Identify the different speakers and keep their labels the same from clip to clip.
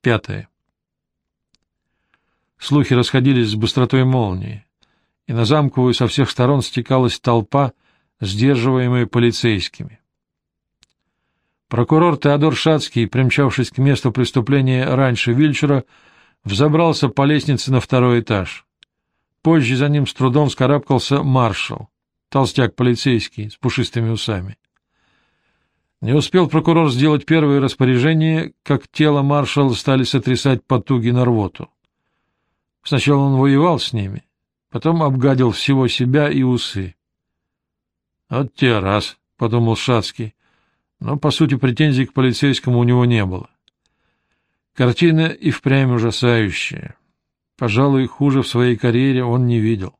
Speaker 1: Пятое. Слухи расходились с быстротой молнии, и на замковую со всех сторон стекалась толпа, сдерживаемая полицейскими. Прокурор Теодор Шацкий, примчавшись к месту преступления раньше Вильчера, взобрался по лестнице на второй этаж. Позже за ним с трудом скарабкался маршал, толстяк полицейский с пушистыми усами. Не успел прокурор сделать первое распоряжение, как тело маршала стали сотрясать потуги на рвоту. Сначала он воевал с ними, потом обгадил всего себя и усы. — Вот те раз, — подумал Шацкий, но, по сути, претензий к полицейскому у него не было. Картина и впрямь ужасающая. Пожалуй, хуже в своей карьере он не видел.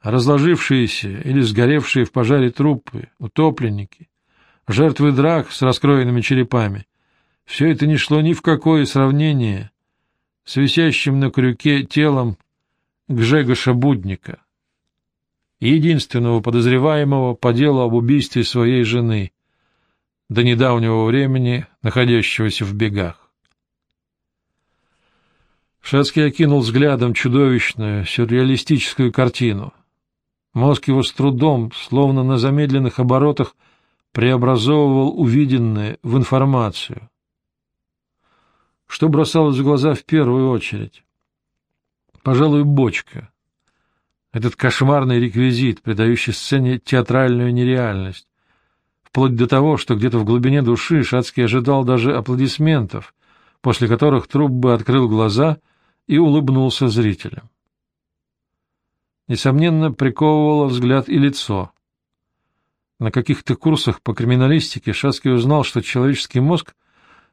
Speaker 1: Разложившиеся или сгоревшие в пожаре трупы, утопленники, жертвы драк с раскроенными черепами — все это не шло ни в какое сравнение с висящим на крюке телом Гжегоша Будника, единственного подозреваемого по делу об убийстве своей жены, до недавнего времени находящегося в бегах. Шацкий окинул взглядом чудовищную, сюрреалистическую картину. Мозг его с трудом, словно на замедленных оборотах, преобразовывал увиденное в информацию. Что бросалось в глаза в первую очередь? Пожалуй, бочка. Этот кошмарный реквизит, придающий сцене театральную нереальность. Вплоть до того, что где-то в глубине души Шацкий ожидал даже аплодисментов, после которых труп бы открыл глаза — и улыбнулся зрителям. Несомненно, приковывало взгляд и лицо. На каких-то курсах по криминалистике Шацкий узнал, что человеческий мозг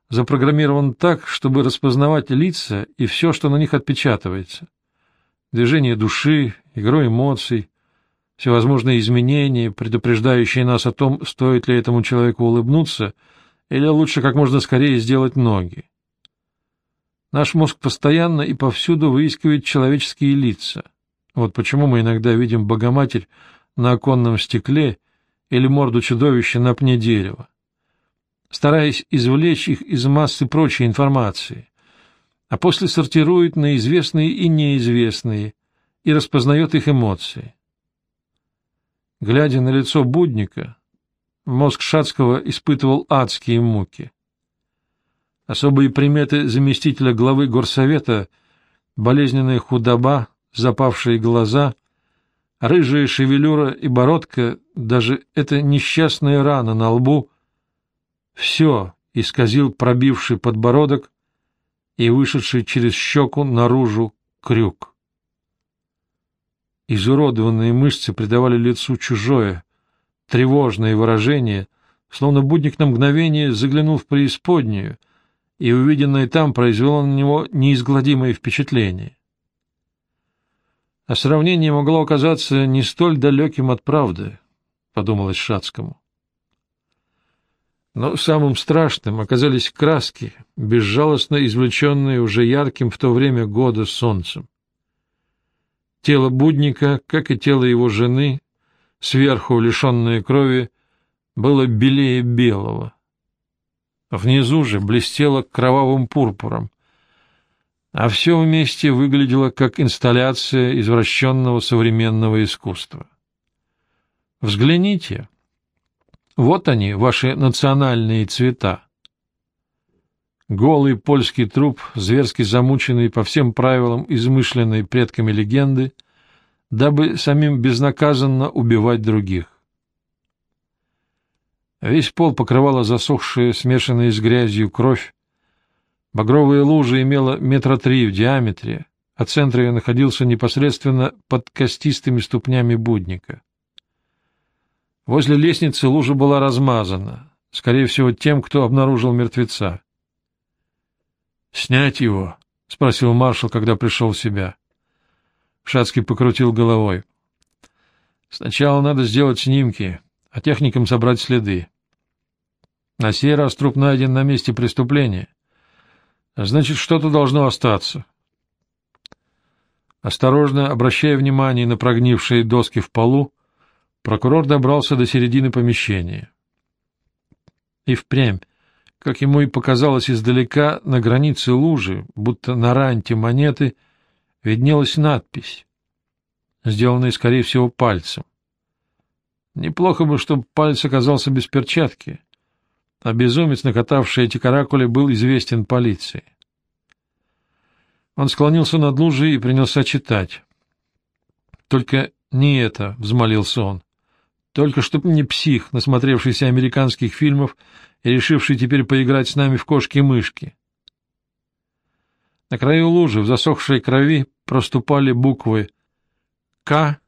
Speaker 1: запрограммирован так, чтобы распознавать лица и все, что на них отпечатывается. Движение души, игру эмоций, всевозможные изменения, предупреждающие нас о том, стоит ли этому человеку улыбнуться, или лучше как можно скорее сделать ноги. Наш мозг постоянно и повсюду выискивает человеческие лица. Вот почему мы иногда видим Богоматерь на оконном стекле или морду чудовища на пне дерева, стараясь извлечь их из массы прочей информации, а после сортирует на известные и неизвестные и распознает их эмоции. Глядя на лицо будника, мозг Шацкого испытывал адские муки. Особые приметы заместителя главы горсовета — болезненная худоба, запавшие глаза, рыжая шевелюра и бородка, даже эта несчастная рана на лбу — все исказил пробивший подбородок и вышедший через щеку наружу крюк. Изуродованные мышцы придавали лицу чужое, тревожное выражение, словно будник на мгновение заглянул в преисподнюю, и увиденное там произвело на него неизгладимое впечатление. А сравнение могло оказаться не столь далеким от правды, — подумалось Шацкому. Но самым страшным оказались краски, безжалостно извлеченные уже ярким в то время года солнцем. Тело будника, как и тело его жены, сверху лишенное крови, было белее белого. Внизу же блестело кровавым пурпуром, а все вместе выглядело как инсталляция извращенного современного искусства. Взгляните. Вот они, ваши национальные цвета. Голый польский труп, зверски замученный по всем правилам измышленной предками легенды, дабы самим безнаказанно убивать других. Весь пол покрывала засохшая, смешанная с грязью кровь. Багровая лужа имела метра три в диаметре, а центр ее находился непосредственно под костистыми ступнями будника. Возле лестницы лужа была размазана, скорее всего, тем, кто обнаружил мертвеца. — Снять его? — спросил маршал, когда пришел в себя. Шацкий покрутил головой. — Сначала надо сделать снимки, а техникам собрать следы. На сей раз труп найден на месте преступления. Значит, что-то должно остаться. Осторожно, обращая внимание на прогнившие доски в полу, прокурор добрался до середины помещения. И впрямь как ему и показалось издалека, на границе лужи, будто на ранте монеты, виднелась надпись, сделанная, скорее всего, пальцем. Неплохо бы, чтобы палец оказался без перчатки, а безумец, накатавший эти каракули, был известен полиции. Он склонился над лужей и принялся читать. «Только не это», — взмолился он. «Только чтоб не псих, насмотревшийся американских фильмов и решивший теперь поиграть с нами в кошки-мышки». На краю лужи в засохшей крови проступали буквы «К»,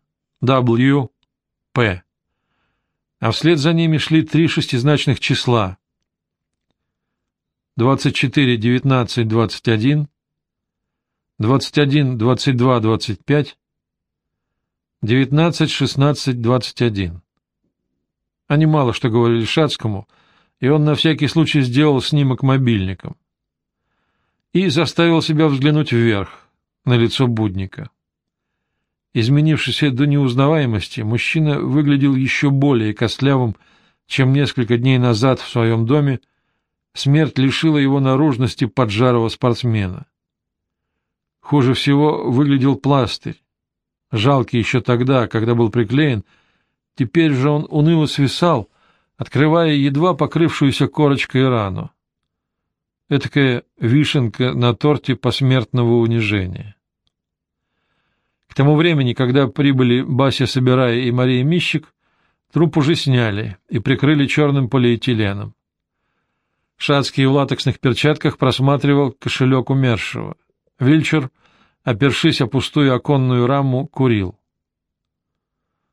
Speaker 1: «W», «П», а вслед за ними шли три шестизначных числа — 24, 19, 21, 21, 22, 25, 19, 16, 21. Они мало что говорили Шацкому, и он на всякий случай сделал снимок мобильником. И заставил себя взглянуть вверх, на лицо Будника. Изменившийся до неузнаваемости, мужчина выглядел еще более костлявым, чем несколько дней назад в своем доме. Смерть лишила его наружности поджарого спортсмена. Хуже всего выглядел пластырь. Жалкий еще тогда, когда был приклеен, теперь же он уныло свисал, открывая едва покрывшуюся корочкой рану. Этакая вишенка на торте посмертного унижения. К тому времени, когда прибыли Бася Собирая и Мария Мищик, труп уже сняли и прикрыли черным полиэтиленом. Шацкий в латексных перчатках просматривал кошелек умершего. Вильчер опершись о пустую оконную раму, курил.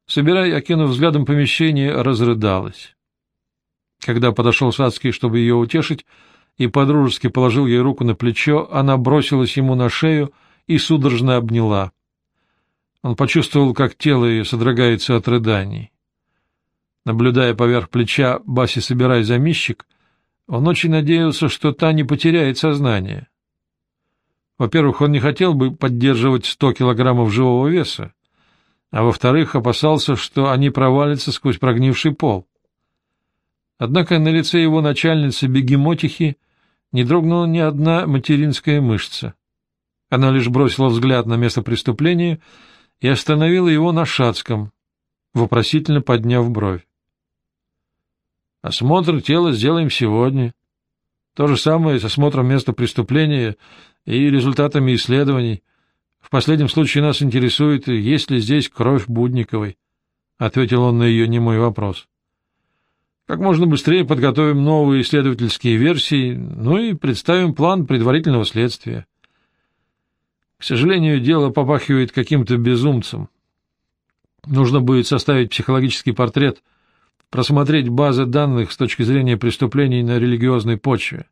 Speaker 1: Собирая, окинув взглядом помещение, разрыдалась. Когда подошел Сацкий, чтобы ее утешить, и подружески положил ей руку на плечо, она бросилась ему на шею и судорожно обняла. Он почувствовал, как тело ее содрогается от рыданий. Наблюдая поверх плеча Баси собирая замищик, он очень надеялся, что та не потеряет сознание. Во-первых, он не хотел бы поддерживать сто килограммов живого веса, а во-вторых, опасался, что они провалятся сквозь прогнивший пол. Однако на лице его начальницы бегемотихи не дрогнула ни одна материнская мышца. Она лишь бросила взгляд на место преступления и остановила его на Шацком, вопросительно подняв бровь. «Осмотр тела сделаем сегодня. То же самое с осмотром места преступления и результатами исследований. В последнем случае нас интересует, есть ли здесь кровь Будниковой, — ответил он на ее немой вопрос. Как можно быстрее подготовим новые исследовательские версии, ну и представим план предварительного следствия. К сожалению, дело попахивает каким-то безумцем. Нужно будет составить психологический портрет, просмотреть базы данных с точки зрения преступлений на религиозной почве.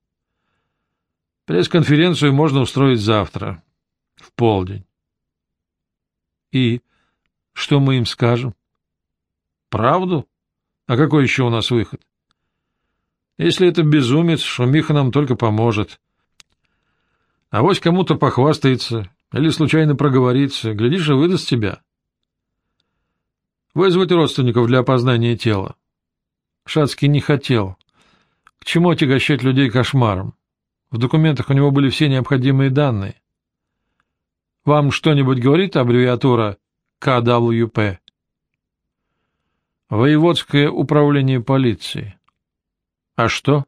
Speaker 1: Пресс-конференцию можно устроить завтра, в полдень. И что мы им скажем? Правду? А какой еще у нас выход? Если это безумец, шумиха нам только поможет. А вось кому-то похвастается или случайно проговорится, глядишь, и выдаст тебя. Вызвать родственников для опознания тела. Шацкий не хотел. К чему отягощать людей кошмаром? В документах у него были все необходимые данные. Вам что-нибудь говорит аббревиатура КВП? Воеводское управление полиции. А что?